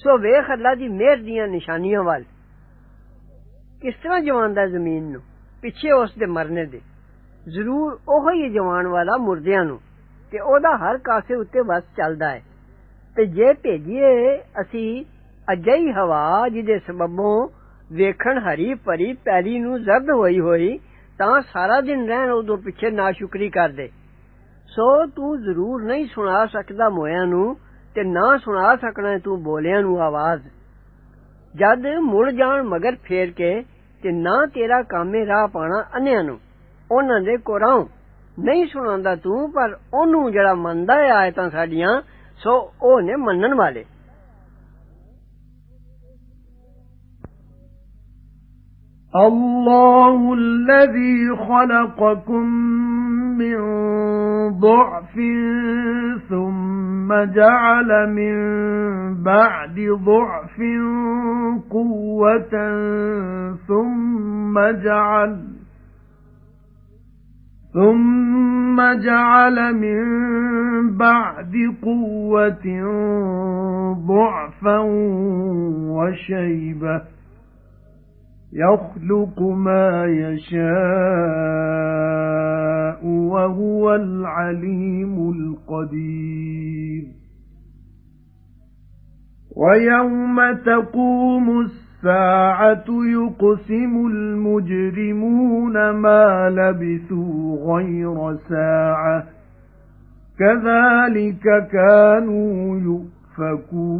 ਸੋ ਵੇਖ ਅੱਲਾ ਦੀ ਮਿਹਰ ਦੀਆਂ ਨਿਸ਼ਾਨੀਆਂ ਵੱਲ ਕਿਸ ਤਰ੍ਹਾਂ ਜਵਾਨਦਾ ਜ਼ਮੀਨ ਨੂੰ ਪਿੱਛੇ ਉਸ ਦੇ ਮਰਨੇ ਦੇ ਜ਼ਰੂਰ ਉਹ ਹੀ ਜਵਾਨ ਵਾਲਾ ਮੁਰਦਿਆਂ ਨੂੰ ਤੇ ਉਹਦਾ ਹਰ ਕਾਸੇ ਉੱਤੇ ਵਸ ਚੱਲਦਾ ਹੈ ਤੇ ਜੇ ਭੇਜੀਏ ਅਸੀਂ ਅਜਈ ਹਵਾ ਜਿਹਦੇ ਸਬਬੋਂ ਵੇਖਣ ਹਰੀ ਭਰੀ ਪੈਲੀ ਨੂੰ ਜ਼ਰਦ ਹੋਈ ਹੋਈ ਤਾਂ ਸਾਰਾ ਦਿਨ ਰਹਿਣ ਉਦੋਂ ਪਿੱਛੇ ਨਾਸ਼ੁਕਰੀ ਕਰਦੇ ਸੋ ਤੂੰ ਜ਼ਰੂਰ ਨਹੀਂ ਸੁਣਾ ਸਕਦਾ ਮੋਇਆਂ ਨੂੰ ਤੇ ਨਾ ਸੁਣਾ ਸਕਣਾ ਤੂੰ ਬੋਲਿਆਂ ਨੂੰ ਆਵਾਜ਼ ਜਦ ਮੁੜ ਜਾਣ ਮਗਰ ਫੇਰ ਕੇ ਤੇ ਨਾ ਤੇਰਾ ਕਾਮੇ ਰਾਹ ਪਾਣਾ ਅੰਨਿਆਂ ਨੂੰ ਉਹਨਾਂ ਦੇ ਕੋਲੋਂ ਨਹੀਂ ਸੁਣਾਉਂਦਾ ਤੂੰ ਪਰ ਉਹਨੂੰ ਜਿਹੜਾ ਮੰਨਦਾ ਹੈ ਆਇਤਾਂ ਸਾਡੀਆਂ ਸੋ ਉਹ ਨੇ ਮੰਨਣ ਵਾਲੇ الله الذي خلقكم من ضعف ثم جعل من بعد ضعف قوة ثم جعل ثُمَّ جَعَلَ مِن بَعْدِ قُوَّةٍ ضَعْفًا وَشَيْبَةً يَخْلُقُ مَا يَشَاءُ وَهُوَ الْعَلِيمُ الْقَدِيرُ. وَيَوْمَ تَقُومُ السَّاعَةُ يُقْسِمُ الْمُجْرِمُونَ مَا لَبِثُوا غَيْرَ سَاعَةٍ. كَذَلِكَ كَانُوا يُؤْفَكُونَ.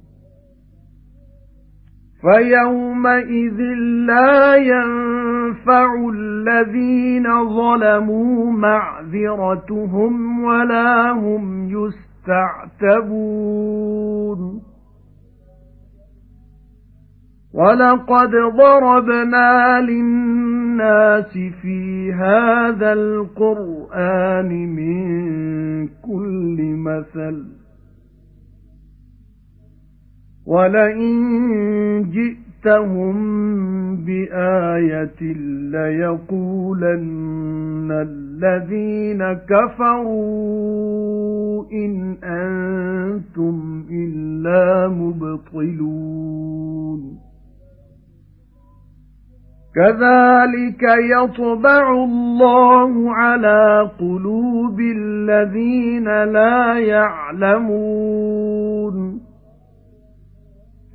فَيَوْمَئِذٍ لَّا يَنفَعُ الَّذِينَ ظَلَمُوا مَعْذِرَتُهُمْ وَلَا هُمْ يُسْتَعْتَبُونَ وَلَقَدْ ضَرَبْنَا لِلنَّاسِ فِي هَذَا الْقُرْآنِ مِنْ كُلِّ مَثَلٍ وَلَئِن جِئْتَهُم بِآيَةٍ لَّيَقُولَنَّ الَّذِينَ كَفَرُوا إِنْ أَنتُمْ إِلَّا مُبْطِلُونَ كَذَلِكَ يَطْبَعُ اللَّهُ عَلَى قُلُوبِ الَّذِينَ لَا يَعْلَمُونَ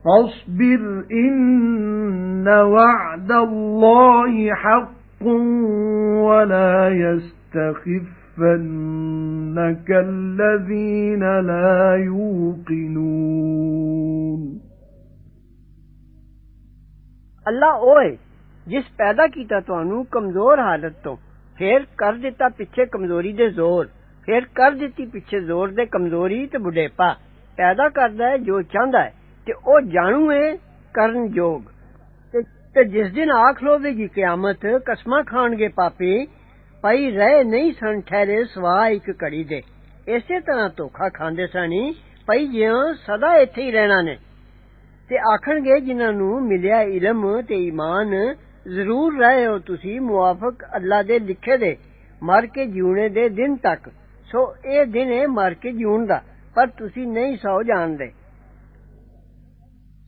فاصبر إن وعد الله حق ولا يستخفنك الذين لا يوقنون اللہ اوئے، جس پیدا کیتا تانوں کمزور حالت تو، پھر کر دیتا پیچھے کمزوری دے زور، پھر کر دیتی پیچھے زور دے کمزوری تے بڈھے پا پیدا کردا ہے جو چاہندا ہے۔ ਤੇ ਉਹ ਜਾਣੂ ਹੈ ਕਰਨ ਯੋਗ ਤੇ ਜਿਸ ਦਿਨ ਆਖ ਲੋਵੇਗੀ ਕਿਆਮਤ ਕਸਮਾਂ ਖਾਣਗੇ ਪਾਪੀ ਪਈ ਰਹਿ ਨਹੀਂ ਸਨ ਠਹਿਰੇ ਸਵਾ ਇੱਕ ਘੜੀ ਦੇ ਇਸੇ ਤਰ੍ਹਾਂ ਧੋਖਾ ਖਾਂਦੇ ਸਣੀ ਪਈ ਜਿਉਂ ਸਦਾ ਇੱਥੇ ਹੀ ਰਹਿਣਾ ਨੇ ਤੇ ਆਖਣਗੇ ਜਿਨ੍ਹਾਂ ਨੂੰ ਮਿਲਿਆ ਇਲਮ ਤੇ ਈਮਾਨ ਜ਼ਰੂਰ ਰਹੇ ਹੋ ਤੁਸੀਂ ਮੁਆਫਕ ਅੱਲਾ ਦੇ ਲਿਖੇ ਦੇ ਮਰ ਕੇ ਜਿਉਣੇ ਦੇ ਦਿਨ ਤੱਕ ਸੋ ਇਹ ਦਿਨ ਹੈ ਮਰ ਕੇ ਜਿਉਣ ਦਾ ਪਰ ਤੁਸੀਂ ਨਹੀਂ ਸੌ ਜਾਣਦੇ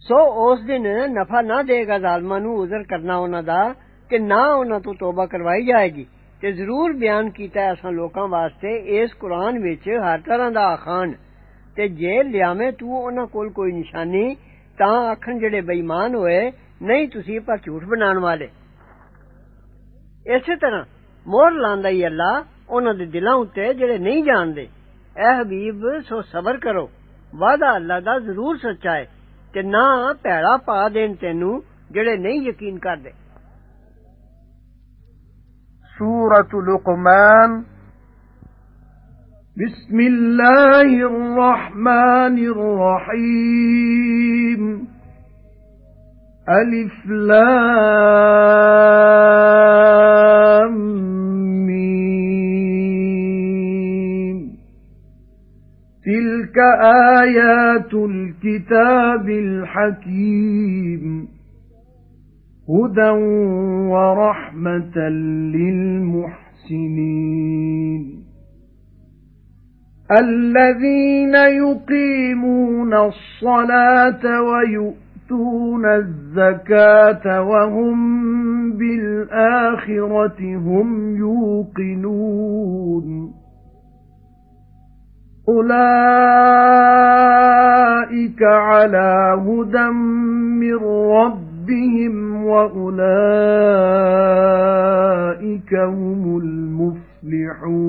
ਸੋ ਉਸ ਦਿਨ ਨਫਾ ਨਾ ਦੇਗਾ ਜ਼ਾਲਮਾਂ ਨੂੰ ਉਜ਼ਰ ਕਰਨਾ ਉਹਨਾਂ ਦਾ ਕਿ ਨਾ ਉਹਨਾਂ ਤੋਂ ਤੋਬਾ ਕਰਵਾਈ ਜਾਏਗੀ ਤੇ ਜ਼ਰੂਰ ਬਿਆਨ ਕੀਤਾ ਅਸਾਂ ਲੋਕਾਂ ਵਾਸਤੇ ਇਸ ਕੁਰਾਨ ਵਿੱਚ ਹਰ ਤਰ੍ਹਾਂ ਦਾ ਆਖਾਨ ਤੇ ਜੇ ਲਿਆਵੇਂ ਤੂੰ ਉਹਨਾਂ ਕੋਲ ਕੋਈ ਨਿਸ਼ਾਨੀ ਤਾਂ ਆਖਣ ਜਿਹੜੇ ਬੇਈਮਾਨ ਹੋਏ ਨਹੀਂ ਤੁਸੀਂ ਪਰ ਝੂਠ ਬਣਾਉਣ ਵਾਲੇ ਇਸੇ ਤਰ੍ਹਾਂ ਮੋਹਰ ਲਾਂਦਾ ਹੀ ਅੱਲਾ ਉਹਨਾਂ ਦੇ ਦਿਲਾਂ ਉੱਤੇ ਜਿਹੜੇ ਨਹੀਂ ਜਾਣਦੇ ਐ ਹਬੀਬ ਸੋ ਸਬਰ ਕਰੋ ਵਾਦਾ ਅੱਲਾ ਦਾ ਜ਼ਰੂਰ ਸੱਚਾ ਹੈ ਤੇ ਨਾ ਭੈੜਾ ਪਾ ਦੇਣ ਤੈਨੂੰ ਜਿਹੜੇ ਨਹੀਂ ਯਕੀਨ ਕਰਦੇ سورة لقمان بسم الله الرحمن الرحيم ألف لام تلك آيات الكتاب الحكيم هُدًى وَرَحْمَةً لِلْمُحْسِنِينَ الَّذِينَ يُقِيمُونَ الصَّلَاةَ وَيُؤْتُونَ الزَّكَاةَ وَهُمْ بِالْآخِرَةِ هُمْ يُوقِنُونَ أُولَئِكَ عَلَى هُدًى مِّن رَّبِّهِمْ وَأُولَئِكَ هُمُ الْمُفْلِحُونَ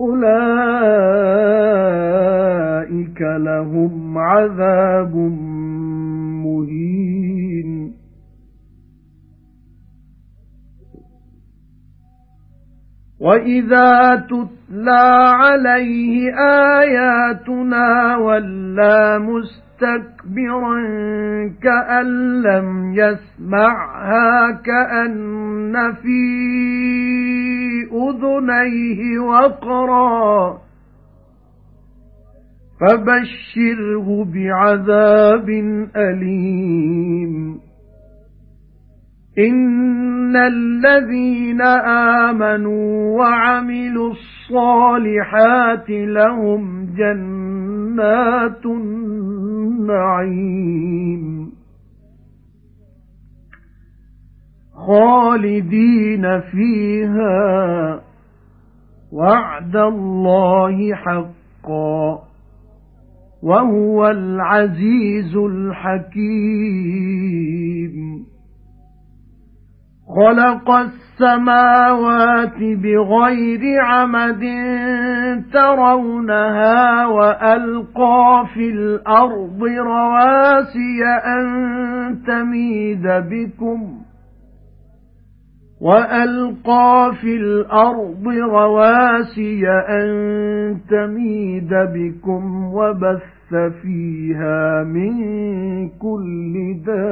أُولَئِكَ لَهُمْ عَذَابٌ مُهِينٌ. وَإِذَا تُتْلَى عَلَيْهِ آيَاتُنَا وَلَّى مُسْتَكْبِرًا كَأَن لَّمْ يَسْمَعْهَا كَأَنَّ فِي أُذُنَيْهِ وَقْرًا فَبَشِّرْهُ بِعَذَابٍ أَلِيمٍ. إِنَّ الَّذِينَ آمَنُوا وَعَمِلُوا الصَّالِحَاتِ لَهُمْ جَنَّاتُ النَّعِيمِ. خَالِدِينَ فِيهَا. وَعْدَ اللَّهِ حَقًّا وَهُوَ الْعَزِيزُ الْحَكِيمُ. خَلَقَ السَّمَاوَاتِ بِغَيْرِ عَمَدٍ تَرَوْنَهَا وَأَلْقَى فِي الْأَرْضِ رَوَاسِيَ أَن تَمِيدَ بِكُمْ وَأَلْقَى فِي الْأَرْضِ رَوَاسِيَ أَن تَمِيدَ بِكُمْ وَبَثَّ فِيهَا مِن كُلِّ دَابَّةٍ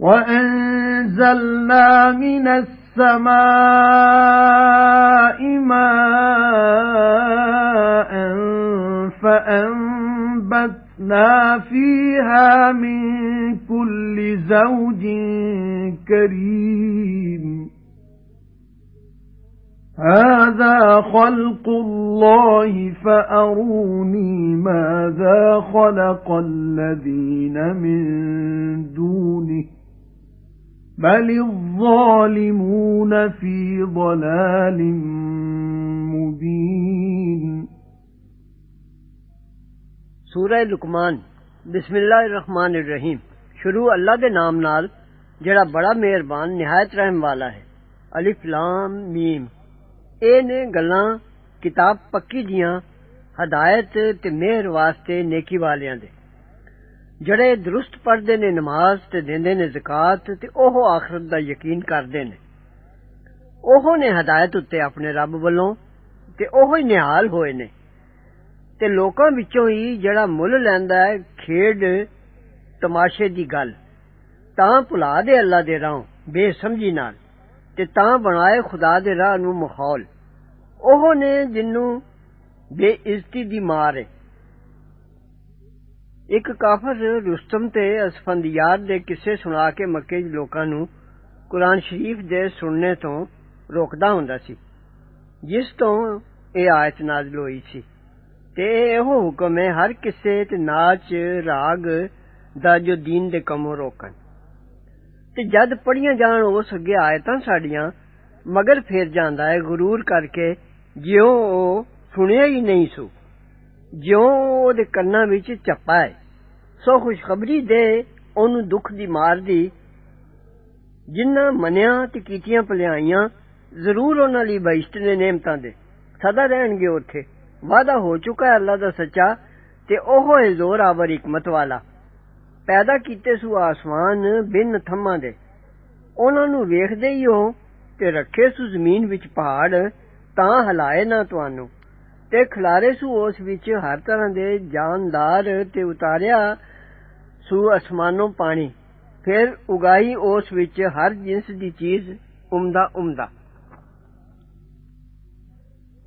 وَأَنزَلْنَا مِنَ السَّمَاءِ مَاءً فَأَنبَتْنَا فِيهَا مِن كُلِّ زَوْجٍ كَرِيمٍ هَذَا خَلْقُ اللَّهِ فَأَرُونِي مَاذَا خَلَقَ الَّذِينَ مِن دُونِهِ بَلِ الظَّالِمُونَ فِي ضَلَالٍ مُبِينٍ سورہ لکمان بسم اللہ الرحمن الرحیم۔ شروع اللہ دے نام نال، جڑا بڑا مہربان، نہایت رحم والا ہے۔ الف لام میم۔ اے نے گلاں، کتاب پکی دیاں، ہدایت تے مہر واسطے نیکی والیاں دے۔ جڑے درست پڑھدے نے نماز تے دیندے نے زکات تے اوہ آخرت دا یقین کردے نے۔ اوہ نے ہدایت اتے اپنے رب والوں تے اوہ ہی نہال ہوئے نے۔ ਤੇ ਲੋਕਾਂ ਵਿੱਚੋਂ ਹੀ ਜਿਹੜਾ ਮੁੱਲ ਲੈਂਦਾ ਹੈ ਖੇਡ ਤਮਾਸ਼ੇ ਦੀ ਗੱਲ ਤਾਂ ਭੁਲਾ ਦੇ ਅੱਲਾ ਦੇ ਰਾਹ ਬੇਸਮਝੀ ਨਾਲ ਤੇ ਤਾਂ ਬਣਾਏ ਖੁਦਾ ਦੇ ਰਾਹ ਨੂੰ ਮਾਹੌਲ ਉਹ ਨੇ ਜਿੰਨੂੰ ਬੇਇੱਜ਼ਤੀ ਦੀ ਮਾਰ ਹੈ ਇੱਕ ਕਾਫਰ ਰੁਸਤਮ ਤੇ ਅਸਫੰਦਿਆਰ ਦੇ ਕਿੱਸੇ ਸੁਣਾ ਕੇ ਮੱਕੇ ਦੇ ਲੋਕਾਂ ਨੂੰ ਕੁਰਾਨ ਸ਼ਰੀਫ ਦੇ ਸੁਣਨੇ ਤੋਂ ਰੋਕਦਾ ਹੁੰਦਾ ਸੀ ਜਿਸ ਤੋਂ ਇਹ ਆਇਤ ਨਾਜ਼ਲ ਹੋਈ ਸੀ تے ایہو حکم ہے ہر کسے تے ناچ راگ دا جو دین دے کموں روکن تے جد پڑھیاں جان اس اگے آیتاں ساڈیاں مگر پھر جاندا ہے غرور کر کے جیوں او سنیا ہی نہیں سو جیوں او دے کناں وچ چپا ہے سو خوشخبری دے اونوں دکھ دی مار دی جنہاں منیا تے کیتیاں پلیاں ضرور انہاں لئی بہشت نے نعمتاں دے سدا رہن گے اوتھے ਵਾਦਾ ਹੋ ਚੁੱਕਾ ਹੈ ਅੱਲਾ ਦਾ ਸੱਚਾ ਤੇ ਉਹ ਹੈ ਜ਼ੋਰ ਹਕਮਤ ਵਾਲਾ। ਪੈਦਾ ਕੀਤੇ ਸੂ ਆਸਮਾਨ ਬਿਨ ਥੰਮਾਂ ਦੇ। ਉਹਨਾਂ ਨੂੰ ਵੇਖਦੇ ਹੀ ਹੋ ਤੇ ਰੱਖੇ ਸੂ ਜ਼ਮੀਨ ਵਿੱਚ ਪਹਾੜ, ਤਾਂ ਹਲਾਏ ਨਾ ਤੁਹਾਨੂੰ। ਤੇ ਖਿਲਾਰੇ ਸੂ ਉਸ ਵਿੱਚ ਹਰ ਤਰ੍ਹਾਂ ਦੇ ਜਾਨਦਾਰ ਤੇ ਉਤਾਰਿਆ ਸੂ ਅਸਮਾਨੋਂ ਪਾਣੀ। ਫਿਰ ਉਗਾਈ ਉਸ ਵਿੱਚ ਹਰ ਜਿੰਸ ਦੀ ਚੀਜ਼ ਉਮਦਾ ਉਮਦਾ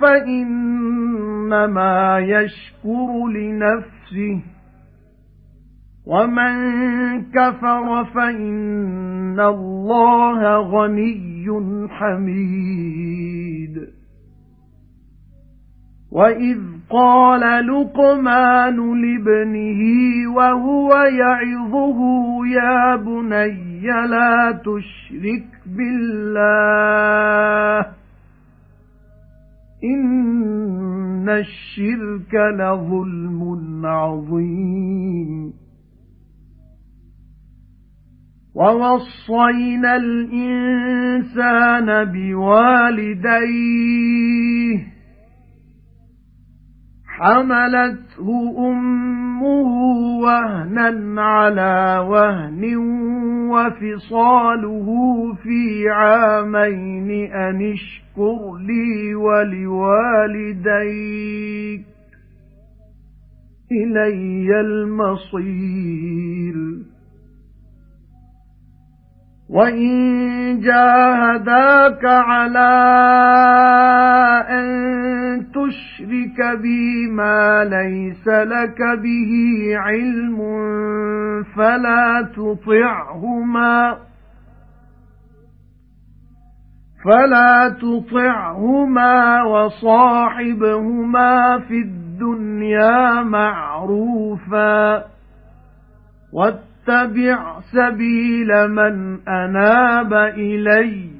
فَإِنَّمَا يَشْكُرُ لِنَفْسِهِ وَمَن كَفَرَ فَإِنَّ اللَّهَ غَنِيٌّ حَمِيدٌ وَإِذْ قَالَ لُقْمَانُ لِابْنِهِ وَهُوَ يَعِظُهُ يَا بُنَيَّ لَا تُشْرِكْ بِاللَّهِ إِنَّ الشِّرْكَ لَظُلْمٌ عَظِيمٌ وَوَصَّيْنَا الْإِنسَانَ بِوَالِدَيْهِ حَمَلَتْهُ أُمُّهُ وَهْنًا عَلَى وَهْنٍ وَفِصَالُهُ فِي عَامَيْنِ أَنِ اشْكُرْ لِي وَلِوَالِدَيْكَ إِلَيَّ الْمَصِيرُ. وَإِن جَاهَدَاكَ عَلَى أَن تُشْرِكَ بِي مَا لَيْسَ لَكَ بِهِ عِلْمٌ فَلَا تُطِعْهُمَا فَلَا تُطِعْهُمَا وَصَاحِبْهُمَا فِي الدُّنْيَا مَعْرُوفًا وَاتَّبِعْ سَبِيلَ مَنْ أَنَابَ إِلَيَّ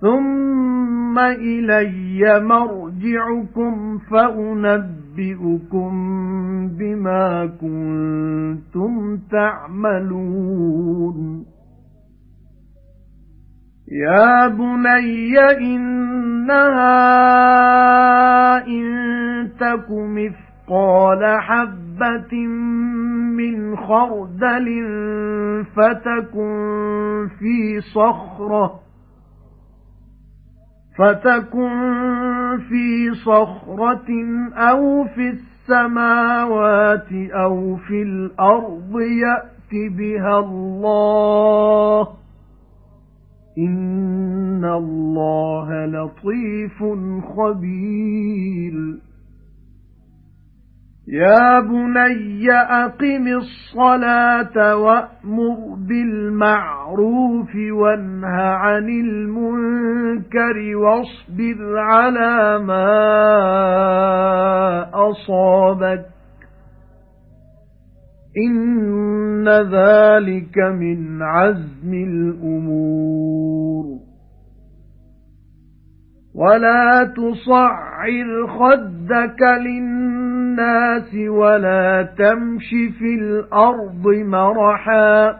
ثُمَّ إِلَيَّ مَرْجِعُكُمْ فَأُنَبِّئُكُم بِمَا كُنتُمْ تَعْمَلُونَ. يَا بُنَيَّ إِنَّهَا إِن تَكُ مِثْقَالَ حَبَّةٍ مِّنْ خَرْدَلٍ فَتَكُن فِي صَخْرَةٍ فَتَكُن فِي صَخْرَةٍ أَوْ فِي السَّمَاوَاتِ أَوْ فِي الْأَرْضِ يَأْتِ بِهَا اللَّهُ. إِنَّ اللَّهَ لَطِيفٌ خَبِيرٌ. يَا بُنَيَّ أَقِمِ الصَّلَاةَ وَأْمُرْ بِالْمَعْرُوفِ وَانْهَ عَنِ الْمُنكَرِ وَاصْبِرْ عَلَى مَا أَصَابَكَ. إِنَّ ذَلِكَ مِنْ عَزْمِ الْأُمُورِ. وَلَا تُصَعِّرْ خَدَّكَ لِلنَّاسِ وَلَا تَمْشِ فِي الْأَرْضِ مَرَحًا.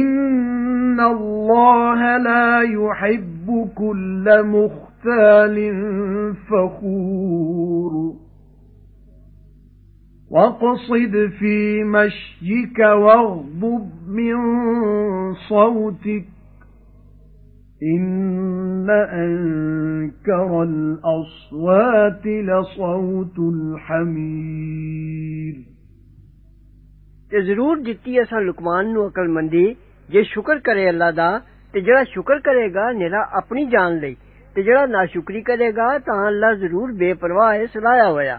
إِنَّ اللَّهَ لَا يُحِبُّ كُلَّ مُخْتَالٍ فَخُورٍ. وَاقْصِدْ فِي مَشْيِكَ وَاغْضُضْ مِنْ صَوْتِكَ. إِنَّ أَنكَرَ الْأَصْوَاتِ لَصَوْتُ الْحَمِيرِ تے ضرور دتی اساں لقمان نو عقل مندی جے شکر کرے اللہ دا تے جڑا شکر کرے گا نیلا اپنی جان لئی تے جڑا ناشکری کرے گا تاں اللہ ضرور بے پرواہ ہے سلایا ہویا۔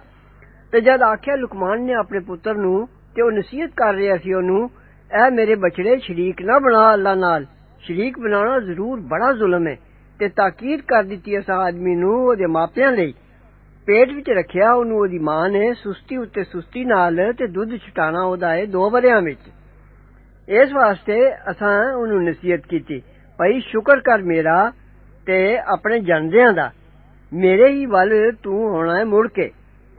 تے جد آکھیا لقمان نے اپنے پتر نو تے او نصیحت کر رہیا سی اونوں اے میرے بچڑے شریک شریک بنانا ضرور بڑا ظلم ہے تے تاکید کر دیتی اس آدمی نو اودے ماپیاں لئی پیٹ وچ رکھیا اونوں اودی ماں نے سستی اُتے سستی نال تے دودھ چھٹانا اودا ہے دو بریاں وچ اس واسطے اساں اونوں نصیحت کیتی بھائی شکر کر میرا تے اپنے جاندیاں دا میرے ہی ول تو ہونا ہے مڑ کے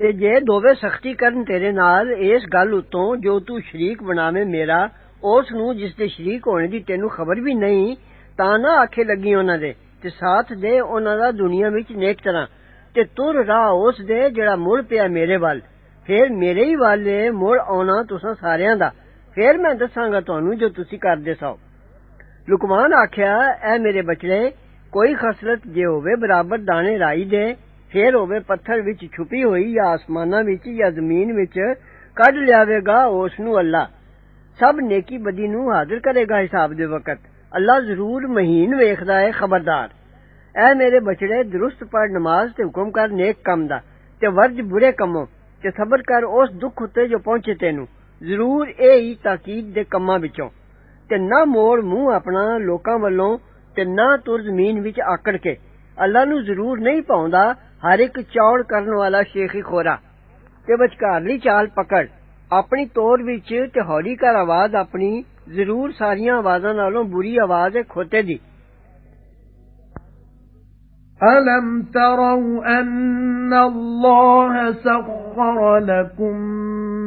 تے جے دوویں سختی کرن تیرے نال اس گل اتوں جو تو شریک بناویں میرا ਉਸ ਨੂੰ ਜਿਸ ਦੇ ਸ਼ਰੀਕ ਹੋਣੇ ਦੀ ਤੈਨੂੰ ਖਬਰ ਵੀ ਨਹੀਂ ਤਾਂ ਨਾ ਆਖੇ ਲੱਗੀ ਉਹਨਾਂ ਦੇ ਤੇ ਸਾਥ ਦੇ ਉਹਨਾਂ ਦਾ ਦੁਨੀਆ ਵਿੱਚ ਨੇਕ ਤਰ੍ਹਾਂ ਤੇ ਤੁਰ ਰਾਹ ਉਸ ਦੇ ਜਿਹੜਾ ਮੁੜ ਪਿਆ ਮੇਰੇ ਵੱਲ ਫੇਰ ਮੇਰੇ ਹੀ ਵਾਲੇ ਮੁੜ ਆਉਣਾ ਤੁਸੀਂ ਸਾਰਿਆਂ ਦਾ ਫੇਰ ਮੈਂ ਦੱਸਾਂਗਾ ਤੁਹਾਨੂੰ ਜੋ ਤੁਸੀਂ ਕਰਦੇ ਸੋ ਲੁਕਮਾਨ ਆਖਿਆ ਐ ਮੇਰੇ ਬਚੜੇ ਕੋਈ ਖਸਲਤ ਜੇ ਹੋਵੇ ਬਰਾਬਰ ਦਾਣੇ ਰਾਈ ਦੇ ਫੇਰ ਹੋਵੇ ਪੱਥਰ ਵਿੱਚ ਛੁਪੀ ਹੋਈ ਜਾਂ ਆਸਮਾਨਾਂ ਵਿੱਚ ਜਾਂ ਜ਼ਮੀਨ ਵਿੱਚ ਕੱਢ ਲਿਆਵੇਗਾ ਉਸ ਨੂੰ ਅੱਲਾ ਸਭ ਨੇਕੀ ਬਦੀ ਨੂੰ ਹਾਜ਼ਰ ਕਰੇਗਾ ਹਿਸਾਬ ਦੇ ਵਕਤ ਅੱਲਾ ਜ਼ਰੂਰ ਮਹੀਨ ਵੇਖਦਾ ਹੈ ਖਬਰਦਾਰ ਐ ਮੇਰੇ ਬਚੜੇ ਦਰੁਸਤ ਪੜ ਨਮਾਜ਼ ਤੇ ਹੁਕਮ ਕਰ ਨੇਕ ਕੰਮ ਦਾ ਤੇ ਵਰਜ ਬੁਰੇ ਕੰਮੋਂ ਤੇ ਸਬਰ ਕਰ ਉਸ ਦੁੱਖ ਉਤੇ ਜੋ ਪਹੁੰਚੇ ਤੈਨੂੰ ਜ਼ਰੂਰ ਇਹ ਹੀ ਤਾਕੀਦ ਦੇ ਕੰਮਾਂ ਵਿੱਚੋਂ ਤੇ ਨਾ ਮੋੜ ਮੂੰਹ ਆਪਣਾ ਲੋਕਾਂ ਵੱਲੋਂ ਤੇ ਨਾ ਤੁਰ ਜ਼ਮੀਨ ਵਿੱਚ ਆਕੜ ਕੇ ਅੱਲਾ ਨੂੰ ਜ਼ਰੂਰ ਨਹੀਂ ਪਾਉਂਦਾ ਹਰ ਇੱਕ ਚੌੜ ਕਰਨ ਵਾਲਾ ਸ਼ੇਖੀ ਖੋਰਾ ਤੇ ਵਿਚਕਾਰਲੀ ਚਾਲ ਪਕੜ ਆਪਣੀ ਤੋਰ ਵਿੱਚ ਤੇ ਹੌਲੀ ਕਰ ਆਵਾਜ਼ ਆਪਣੀ ਜ਼ਰੂਰ ਸਾਰੀਆਂ ਆਵਾਜ਼ਾਂ ਨਾਲੋਂ ਬੁਰੀ ਆਵਾਜ਼ ਹੈ ਖੋਤੇ ਦੀ أَلَمْ تَرَوْا أَنَّ اللَّهَ سَخَّرَ لَكُم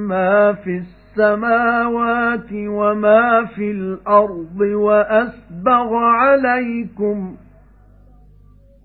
مَّا فِي السَّمَاوَاتِ وَمَا فِي الْأَرْضِ وَأَسْبَغَ عَلَيْكُمْ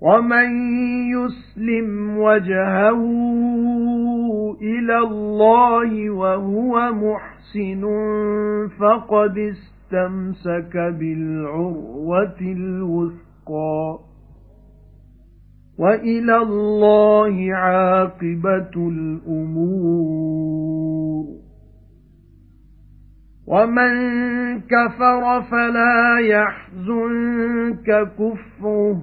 وَمَن يُسْلِمْ وَجْهَهُ إِلَى اللَّهِ وَهُوَ مُحْسِنٌ فَقَدِ اسْتَمْسَكَ بِالْعُرْوَةِ الْوُثْقَى وَإِلَى اللَّهِ عَاقِبَةُ الْأُمُورِ وَمَن كَفَرَ فَلَا يَحْزُنكَ كُفْرُهُ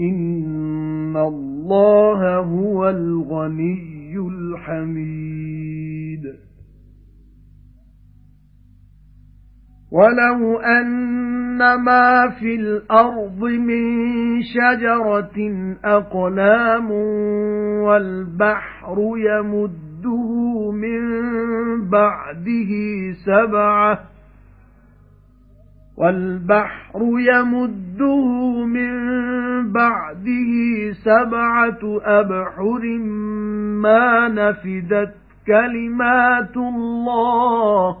إِنَّ اللَّهَ هُوَ الْغَنِيُّ الْحَمِيدُ وَلَوْ أَنَّ مَا فِي الْأَرْضِ مِنْ شَجَرَةٍ أَقْلَامٌ وَالْبَحْرُ يَمُدُّهُ مِنْ بَعْدِهِ سَبْعَةٌ وَالْبَحْرُ يَمُدُّهُ مِن بَعْدِهِ سَبْعَةُ أَبْحُرٍ مَا نَفِدَتْ كَلِمَاتُ اللَّهِ.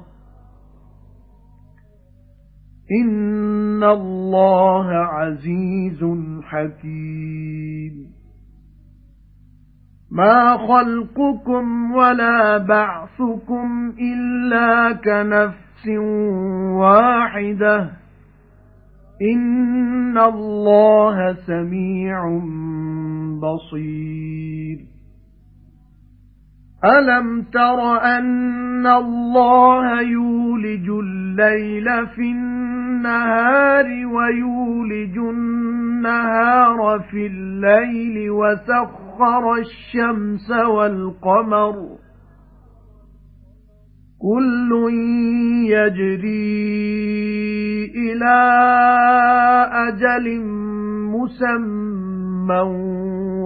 إِنَّ اللَّهَ عَزِيزٌ حَكِيمٌ. مَا خَلْقُكُمْ وَلَا بَعْثُكُمْ إِلَّا كَنَفْسٍ وَاحِدَةٍ. إِنَّ اللَّهَ سَمِيعٌ بَصِيرٌ. أَلَمْ تَرَ أَنَّ اللَّهَ يُولِجُ اللَّيْلَ فِي النَّهَارِ وَيُولِجُ النَّهَارَ فِي اللَّيْلِ وَسَخَّرَ الشَّمْسَ وَالْقَمَرَ كُلٌّ يَجْرِي إِلَى أَجَلٍ مُّسَمًّى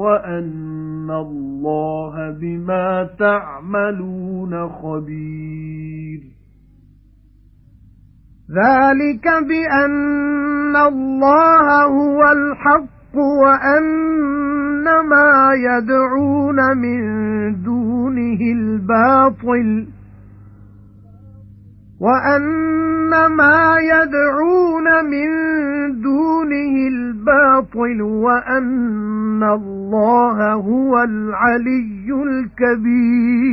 وَأَنَّ اللَّهَ بِمَا تَعْمَلُونَ خَبِيرٌ. ذَلِكَ بِأَنَّ اللَّهَ هُوَ الْحَقُّ وَأَنَّ مَا يَدْعُونَ مِن دُونِهِ الْبَاطِلُ. وَأَنَّ مَا يَدْعُونَ مِن دُونِهِ الْبَاطِلُ وَأَنَّ اللَّهَ هُوَ الْعَلِيُّ الْكَبِيرُ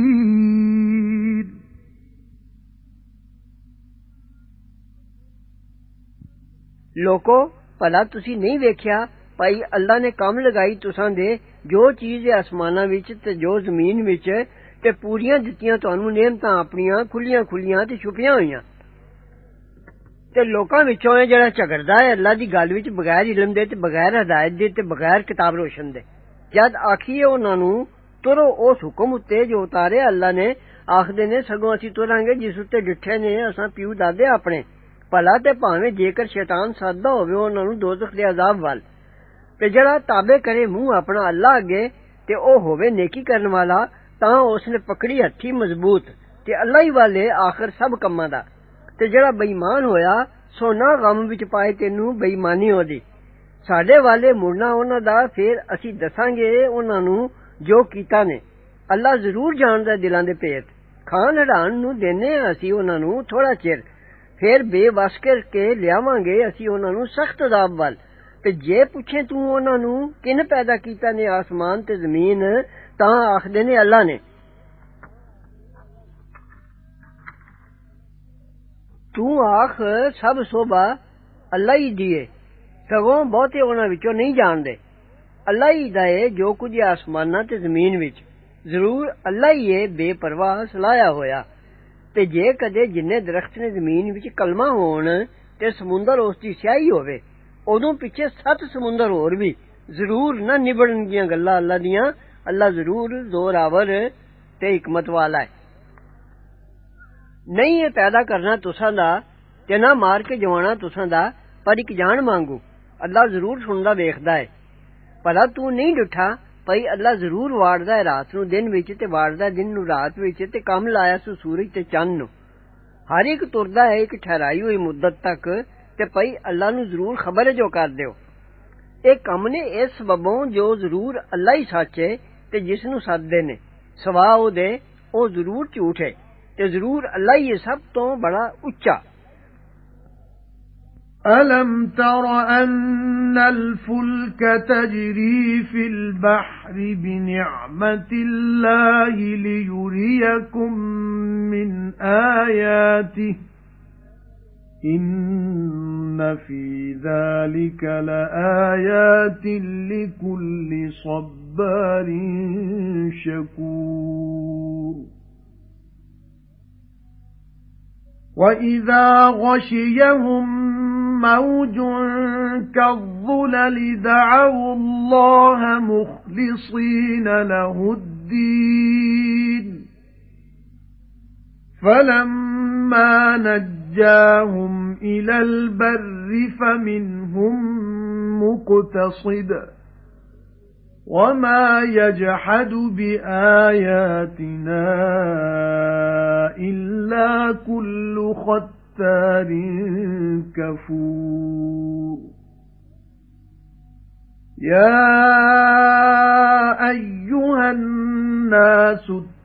ਲੋਕੋ ਭਲਾ ਤੁਸੀਂ ਨਹੀਂ ਵੇਖਿਆ ਭਾਈ ਅੱਲਾ ਨੇ ਕੰਮ ਲਗਾਈ ਤੁਸਾਂ ਦੇ ਜੋ ਚੀਜ਼ ਹੈ ਅਸਮਾਨਾਂ ਵਿੱਚ ਤੇ ਜੋ ਜ਼ਮੀਨ ਵਿੱਚ تے پوریاں دتیاں تانوں نعمتاں اپنیاں کھلیاں کھلیاں تے چھپیاں ہوئیاں۔ تے لوکاں وچوں اے جڑا جھگڑدا اے اللہ دی گل وچ بغیر علم دے تے بغیر ہدایت دے تے بغیر کتاب روشن دے۔ جد آکھیے انہاں نوں، ترو اس حکم اتے جو اتارے اللہ نے، آخدے نے، سگوں اسی تراں گے جس اتے ڈٹھے نے، اساں پیو دادے اپنے۔ پلا تے پاویں جیکر شیطان سادہ ہوے انہاں نوں دوزخ دے عذاب وال۔ تے جڑا تابع کرے منہ اپنا اللہ اگے، تے او ہوے نیکی کرن والا ਤਾਂ ਉਸਨੇ ਪਕੜੀ ਹੱਥੀ ਮਜ਼ਬੂਤ ਤੇ ਅੱਲਾ ਹੀ ਵਾਲੇ ਆਖਰ ਸਭ ਕੰਮਾਂ ਦਾ ਤੇ ਜਿਹੜਾ ਬੇਈਮਾਨ ਹੋਇਆ ਸੋ ਨਾ ਗਮ ਵਿੱਚ ਪਾਏ ਤੈਨੂੰ ਬੇਈਮਾਨੀ ਉਹਦੀ ਸਾਡੇ ਵਾਲੇ ਮੁੜਨਾ ਉਹਨਾਂ ਦਾ ਫਿਰ ਅਸੀਂ ਦੱਸਾਂਗੇ ਉਹਨਾਂ ਨੂੰ ਜੋ ਕੀਤਾ ਨੇ ਅੱਲਾ ਜ਼ਰੂਰ ਜਾਣਦਾ ਦਿਲਾਂ ਦੇ ਭੇਤ ਖਾਨ ਹੜਾਣ ਨੂੰ ਦੇਨੇ ਅਸੀਂ ਉਹਨਾਂ ਨੂੰ ਥੋੜਾ ਚਿਰ ਫਿਰ ਬੇਵਸ ਕਰਕੇ ਲਿਆਵਾਂਗੇ ਅਸੀਂ ਉਹਨਾਂ ਨੂੰ ਸਖਤ ਅਜ਼ਾਬ ਵੱਲ ਤੇ ਜੇ ਪੁੱਛੇ ਤੂੰ ਉਹਨਾਂ ਨੂੰ ਕਿਨ ਪੈਦਾ ਕੀਤਾ ਨੇ ਆਸਮਾਨ ਤੇ ਜ਼ਮੀਨ ਤਾਂ ਆਖਦੇ ਨੇ ਅੱਲਾ ਨੇ ਤੂੰ ਆਖ ਸਭ ਸੋਭਾ ਅੱਲਾ ਹੀ ਦੀਏ ਸਗੋਂ ਬਹੁਤੇ ਉਹਨਾਂ ਵਿੱਚੋਂ ਨਹੀਂ ਜਾਣਦੇ ਅੱਲਾ ਹੀ ਦਾ ਏ ਜੋ ਕੁਝ ਆਸਮਾਨਾਂ ਤੇ ਜ਼ਮੀਨ ਵਿੱਚ ਜ਼ਰੂਰ ਅੱਲਾ ਹੀ ਏ ਬੇਪਰਵਾਹ ਸਲਾਇਆ ਹੋਇਆ ਤੇ ਜੇ ਕਦੇ ਜਿੰਨੇ ਦਰਖਤ ਨੇ ਜ਼ਮੀਨ ਵਿੱਚ ਕਲਮਾ ਹੋਣ ਤੇ ਸਮੁੰਦਰ ਉਸ ਦੀ ਸਿਆਹੀ ਹੋਵੇ ਉਦੋਂ ਪਿੱਛੇ ਸੱਤ ਸਮੁੰਦਰ ਹੋਰ ਵੀ ਜ਼ਰੂਰ ਨਾ ਨਿਬੜਨਗੀਆਂ ਗੱਲਾਂ ਅੱਲਾ ਦੀਆਂ اللہ ضرور زور آور تے حکمت والا ہے۔ نہیں یہ پیدا کرنا تساں دا تے نہ مار کے جوانا تساں دا، پر ایک جان وانگو، اللہ ضرور سندا ویکھدا ہے۔ بھلا تو نہیں ڈٹھا پئی اللہ ضرور واردا ہے رات نو دن وچ تے واردا ہے دن نو رات وچ تے کم لایا سو سورج تے چن نو۔ ہر ایک تردا ہے، ایک ٹھہرائی ہوئی مدت تک تے پئی اللہ نو ضرور خبر ہے جو کر دیو۔ اے کم نے اس سببوں جو ضرور اللہ ہی سچ ہے تے جس نو سدے نے۔ سوا او دے، او ضرور جھوٹ ہے۔ تے ضرور اللہ ہی سب تو بڑا اچا الم تَرَ أَنَّ الْفُلْكَ تَجْرِي فِي الْبَحْرِ بِنِعْمَةِ اللَّهِ لِيُرِيَكُمْ إِنَّ فِي ذَلِكَ لَآيَاتٍ لِكُلِّ صَبَّارٍ شَكُورٍ وَإِذَا غَشِيَهُم مَّوْجٌ كَالظُّلَلِ دَعَوُا اللَّهَ مُخْلِصِينَ لَهُ الدِّينَ فَلَمَّا نَجَّاهُمْ نَجَّاهُمْ إِلَى الْبَرِّ فَمِنْهُمْ مُقْتَصِدٌ وَمَا يَجْحَدُ بِآيَاتِنَا إِلَّا كُلُّ خَتَّارٍ كفور. يا أيها الناس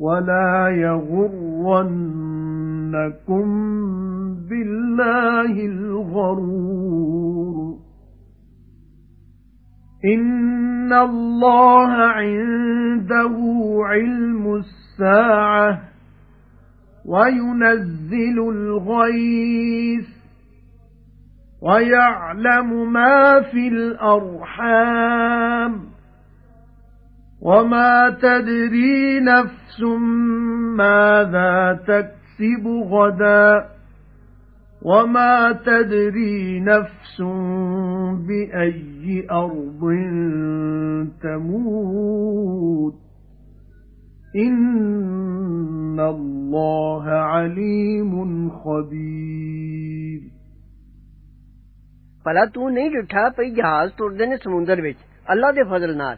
ولا يغرنكم بالله الغرور. إِنَّ اللَّهَ عِندَهُ عِلْمُ السَّاعَةِ وَيُنَزِّلُ الْغَيْثَ وَيَعْلَمُ مَا فِي الْأَرْحَامِ. وَمَا تَدْرِي نَفْسٌ مَاذَا تَكْسِبُ غَدًا وَمَا تَدْرِي نَفْسٌ بِأَيِّ أَرْضٍ تَمُوتُ إِنَّ اللَّهَ عَلِيمٌ خَبِيرٌ ਭਲਾ ਤੂੰ ਨਹੀਂ ਡਿਠਾ ਪਈ ਜਹਾਜ਼ ਤੁਰਦੇ ਨੇ ਸਮੁੰਦਰ ਵਿੱਚ ਅੱਲਾ ਦੇ ਫਜ਼ਲ ਨਾਲ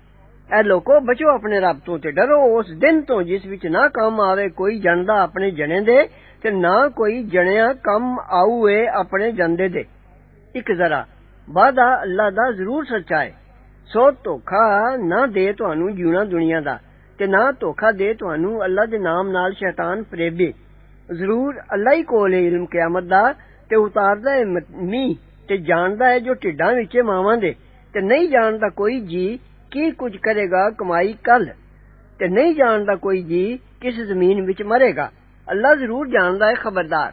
اے لوکو، بچو اپنے رب تو تے ڈرو، اس دن تو جس وچ نہ کم آوے کوئی جندا اپنے جنے دے تے نہ کوئی جنیا کم آوے اپنے جندے دے۔ ایک ذرا، وعدہ اللہ دا ضرور سچا ہے۔ سو دھوکھا نہ دے تانوں جیونا دنیا دا تے نہ دھوکھا دے تانوں اللہ دے نام نال شیطان فریبی۔ ضرور اللہ ہی کول ہے علم قیامت دا تے اتاردا ہے می تے جاندا ہے جو ڈھڈاں وچ ماواں دے۔ تے نہیں جاندا کوئی جی ਕੀ ਕੁਝ ਕਰੇਗਾ ਕਮਾਈ ਕੱਲ ਤੇ ਨਹੀਂ ਜਾਣਦਾ ਕੋਈ ਜੀ ਕਿਸ ਜ਼ਮੀਨ ਵਿੱਚ ਮਰੇਗਾ ਅੱਲਾ ਜ਼ਰੂਰ ਜਾਣਦਾ ਹੈ ਖਬਰਦਾਰ